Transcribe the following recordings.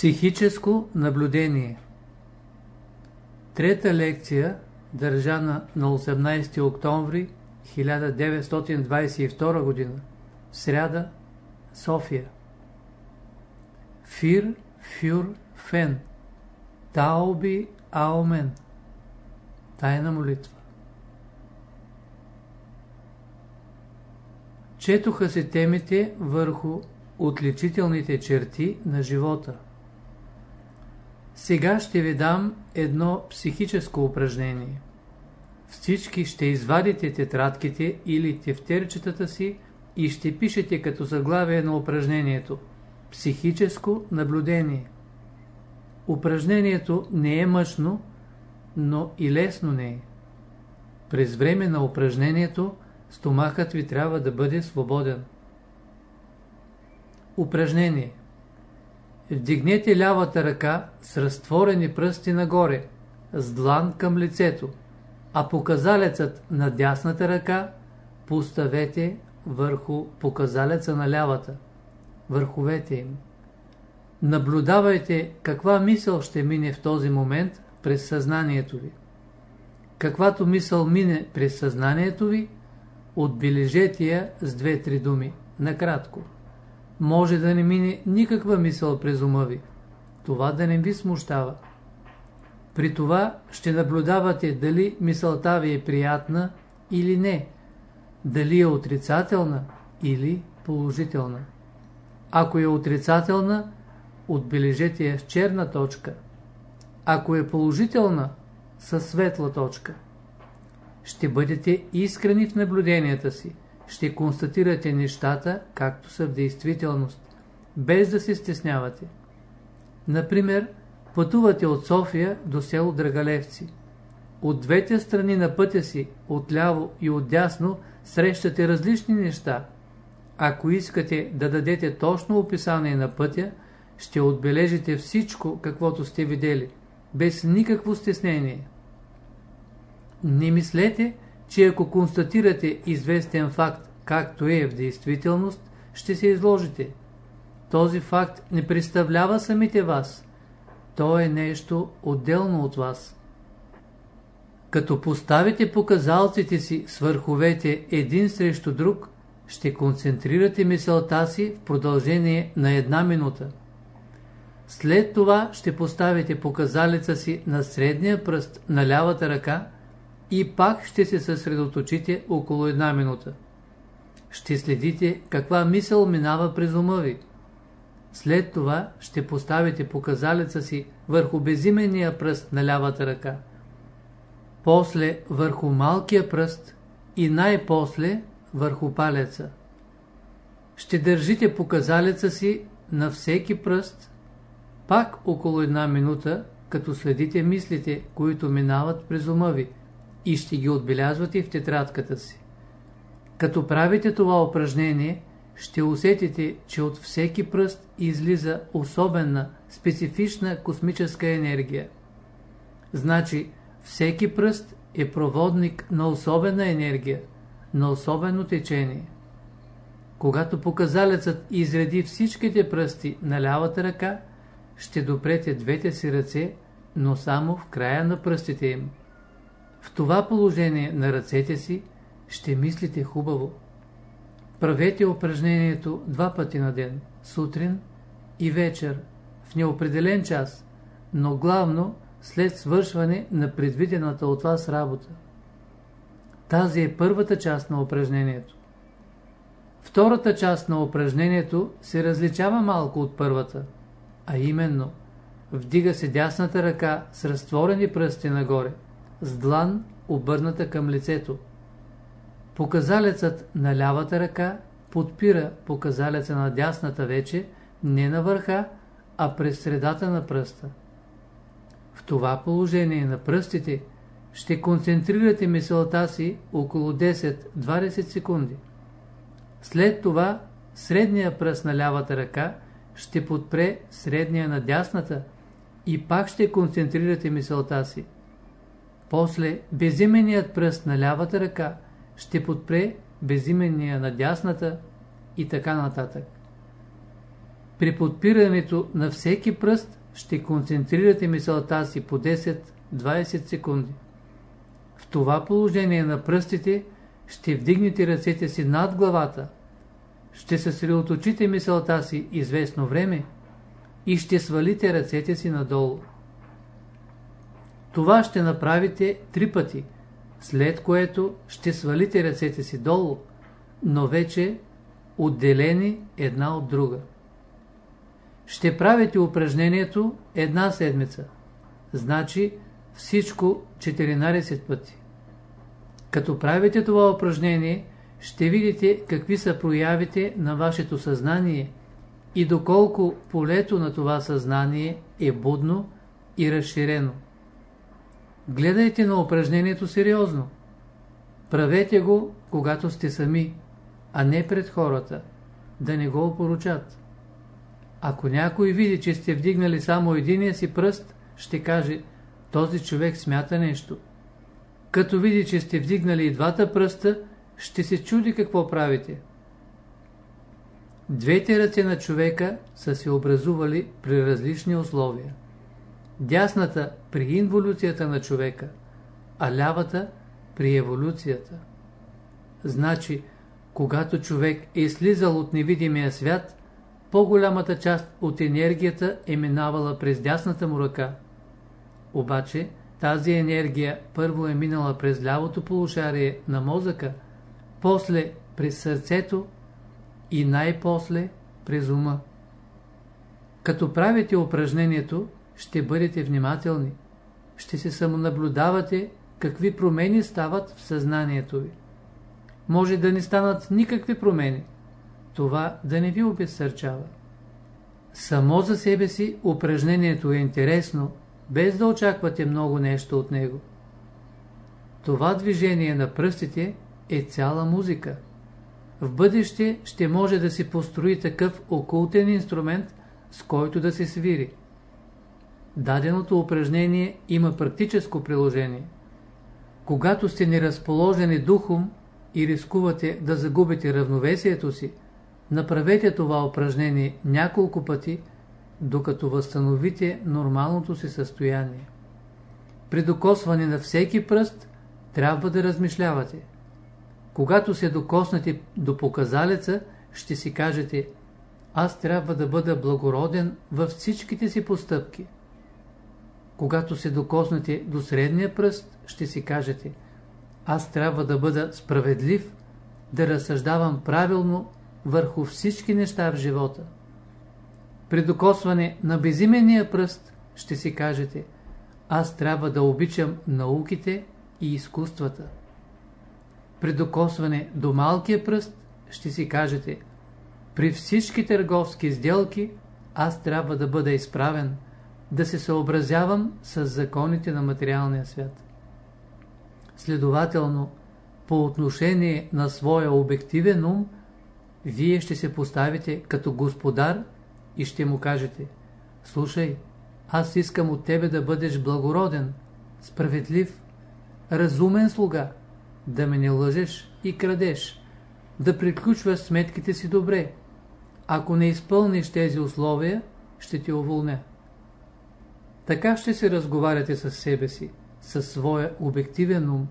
Психическо наблюдение Трета лекция, държана на 18 октомври 1922 г. Сряда, София. Фир, фюр, фен. Тауби, аумен. Тайна молитва. Четоха се темите върху отличителните черти на живота. Сега ще ви дам едно психическо упражнение. Всички ще извадите тетрадките или тефтерчетата си и ще пишете като заглавие на упражнението Психическо наблюдение. Упражнението не е мъчно, но и лесно не е. През време на упражнението стомахът ви трябва да бъде свободен. Упражнение Вдигнете лявата ръка с разтворени пръсти нагоре, с длан към лицето, а показалецът на дясната ръка поставете върху показалеца на лявата, върховете им. Наблюдавайте каква мисъл ще мине в този момент през съзнанието ви. Каквато мисъл мине през съзнанието ви, отбележете я с две-три думи, накратко може да не мине никаква мисъл през ума ви. Това да не ви смущава. При това ще наблюдавате дали мисълта ви е приятна или не, дали е отрицателна или положителна. Ако е отрицателна, отбележете я с черна точка. Ако е положителна, със светла точка. Ще бъдете искрени в наблюденията си ще констатирате нещата, както са в действителност, без да се стеснявате. Например, пътувате от София до село Драгалевци. От двете страни на пътя си, отляво и отдясно, срещате различни неща. Ако искате да дадете точно описание на пътя, ще отбележите всичко, каквото сте видели, без никакво стеснение. Не мислете, че ако констатирате известен факт, както е в действителност, ще се изложите. Този факт не представлява самите вас. То е нещо отделно от вас. Като поставите показалците си с върховете един срещу друг, ще концентрирате мисълта си в продължение на една минута. След това ще поставите показалеца си на средния пръст на лявата ръка и пак ще се съсредоточите около една минута. Ще следите каква мисъл минава през ума ви. След това ще поставите показалеца си върху безименния пръст на лявата ръка. После върху малкия пръст и най-после върху палеца. Ще държите показалеца си на всеки пръст, пак около една минута, като следите мислите, които минават през ума ви и ще ги отбелязвате в тетрадката си. Като правите това упражнение, ще усетите, че от всеки пръст излиза особена, специфична космическа енергия. Значи, всеки пръст е проводник на особена енергия, на особено течение. Когато показалецът изреди всичките пръсти на лявата ръка, ще допрете двете си ръце, но само в края на пръстите им. В това положение на ръцете си ще мислите хубаво. Правете упражнението два пъти на ден, сутрин и вечер, в неопределен час, но главно след свършване на предвидената от вас работа. Тази е първата част на упражнението. Втората част на упражнението се различава малко от първата, а именно вдига се дясната ръка с разтворени пръсти нагоре, с длан обърната към лицето. Показалецът на лявата ръка подпира показалеца на дясната вече не на върха, а през средата на пръста. В това положение на пръстите ще концентрирате мисълта си около 10-20 секунди. След това средния пръст на лявата ръка ще подпре средния на дясната и пак ще концентрирате мисълта си. После безименият пръст на лявата ръка ще подпре безименния на дясната и така нататък. При подпирането на всеки пръст ще концентрирате мисълта си по 10-20 секунди. В това положение на пръстите ще вдигнете ръцете си над главата, ще съсредоточите мисълта си известно време и ще свалите ръцете си надолу. Това ще направите три пъти, след което ще свалите ръцете си долу, но вече отделени една от друга. Ще правите упражнението една седмица, значи всичко 14 пъти. Като правите това упражнение, ще видите какви са проявите на вашето съзнание и доколко полето на това съзнание е будно и разширено. Гледайте на упражнението сериозно. Правете го, когато сте сами, а не пред хората, да не го опоручат. Ако някой види, че сте вдигнали само единия си пръст, ще каже, този човек смята нещо. Като види, че сте вдигнали и двата пръста, ще се чуди какво правите. Двете ръце на човека са се образували при различни условия. Дясната при инволюцията на човека, а лявата при еволюцията. Значи, когато човек е слизал от невидимия свят, по-голямата част от енергията е минавала през дясната му ръка. Обаче, тази енергия първо е минала през лявото полушарие на мозъка, после през сърцето и най-после през ума. Като правите упражнението, ще бъдете внимателни. Ще се самонаблюдавате какви промени стават в съзнанието ви. Може да не станат никакви промени. Това да не ви обезсърчава. Само за себе си упражнението е интересно, без да очаквате много нещо от него. Това движение на пръстите е цяла музика. В бъдеще ще може да се построи такъв окултен инструмент, с който да се свири. Даденото упражнение има практическо приложение. Когато сте неразположени духом и рискувате да загубите равновесието си, направете това упражнение няколко пъти, докато възстановите нормалното си състояние. При докосване на всеки пръст трябва да размишлявате. Когато се докоснете до показалеца, ще си кажете аз трябва да бъда благороден във всичките си постъпки. Когато се докоснете до средния пръст, ще си кажете аз трябва да бъда справедлив, да разсъждавам правилно върху всички неща в живота. При докосване на безименния пръст ще си кажете аз трябва да обичам науките и изкуствата. При докосване до малкия пръст ще си кажете при всички търговски сделки аз трябва да бъда изправен, да се съобразявам с законите на материалния свят. Следователно, по отношение на своя обективен ум, вие ще се поставите като господар и ще му кажете Слушай, аз искам от тебе да бъдеш благороден, справедлив, разумен слуга, да ме не лъжеш и крадеш, да приключваш сметките си добре. Ако не изпълниш тези условия, ще ти уволня. Така ще се разговаряте с себе си, със своя обективен ум.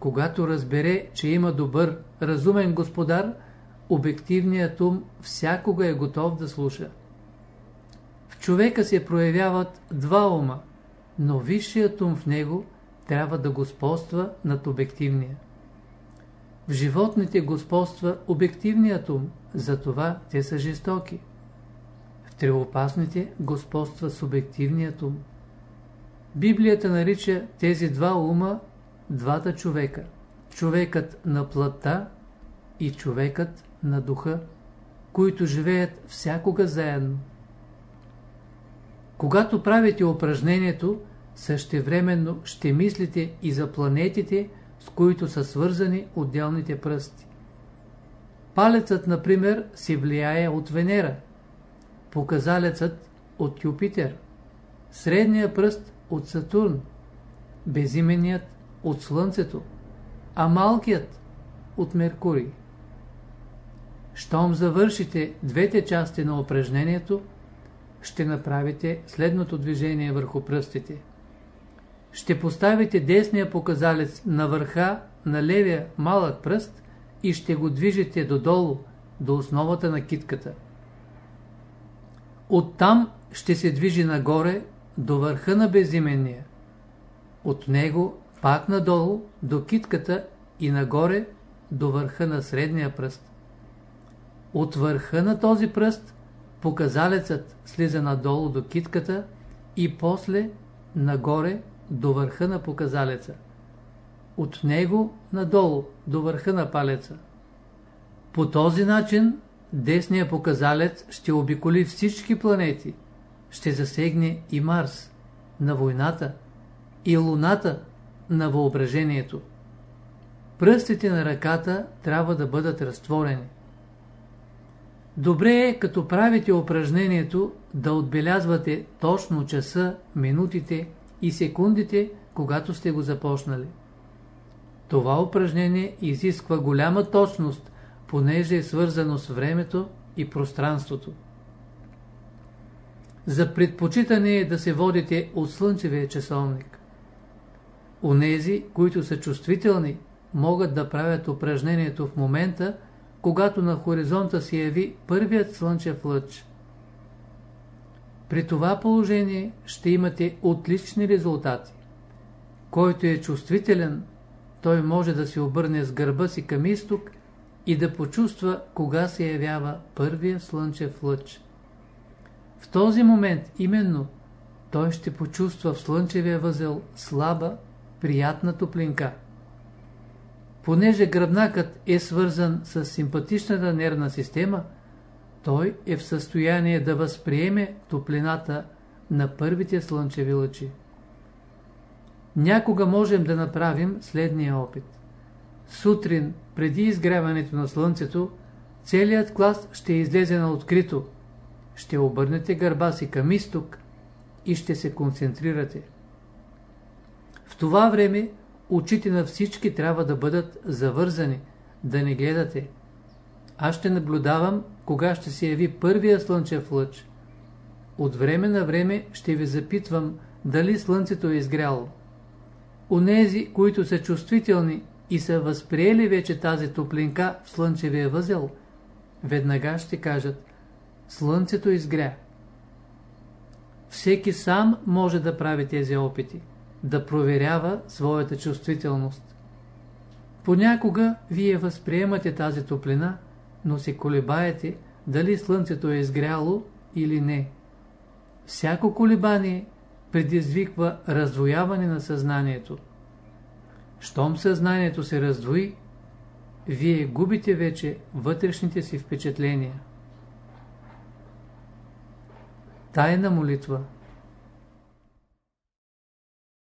Когато разбере, че има добър, разумен господар, обективният ум всякога е готов да слуша. В човека се проявяват два ума, но висшият ум в него трябва да господства над обективния. В животните господства обективният ум, затова те са жестоки. В тревопасните господства субективният ум. Библията нарича тези два ума двата човека. Човекът на плътта и човекът на духа, които живеят всякога заедно. Когато правите упражнението, същевременно ще мислите и за планетите, с които са свързани отделните пръсти. Палецът, например, се влияе от Венера, показалецът от Юпитер, средния пръст от Сатурн, безименият от Слънцето, а малкият от Меркурий. щом завършите двете части на упражнението, ще направите следното движение върху пръстите. Ще поставите десния показалец на върха на левия малък пръст и ще го движите додолу, до основата на китката. Оттам ще се движи нагоре до върха на безименния. От него пак надолу до китката и нагоре до върха на средния пръст. От върха на този пръст показалецът слиза надолу до китката и после нагоре до върха на показалеца. От него надолу до върха на палеца. По този начин десният показалец ще обиколи всички планети, ще засегне и Марс на войната и Луната на въображението. Пръстите на ръката трябва да бъдат разтворени. Добре е, като правите упражнението, да отбелязвате точно часа, минутите и секундите, когато сте го започнали. Това упражнение изисква голяма точност, понеже е свързано с времето и пространството. За предпочитане е да се водите от слънчевия часовник. Онези, които са чувствителни, могат да правят упражнението в момента, когато на хоризонта се яви първият слънчев лъч. При това положение ще имате отлични резултати. Който е чувствителен, той може да се обърне с гърба си към изток и да почувства кога се явява първия слънчев лъч. В този момент именно той ще почувства в слънчевия възел слаба, приятна топлинка. Понеже гръбнакът е свързан с симпатичната нервна система, той е в състояние да възприеме топлината на първите слънчеви лъчи. Някога можем да направим следния опит. Сутрин, преди изгряването на слънцето, целият клас ще излезе на открито. Ще обърнете гърба си към изток и ще се концентрирате. В това време очите на всички трябва да бъдат завързани, да не гледате. Аз ще наблюдавам кога ще се яви първия слънчев лъч. От време на време ще ви запитвам дали слънцето е изгряло. Онези, които са чувствителни и са възприели вече тази топлинка в слънчевия възел, веднага ще кажат Слънцето изгря. Всеки сам може да прави тези опити да проверява своята чувствителност. Понякога вие възприемате тази топлина, но се колебаете дали слънцето е изгряло или не. Всяко колебание предизвиква раздвояване на съзнанието. Щом съзнанието се раздвои, вие губите вече вътрешните си впечатления. Тайна молитва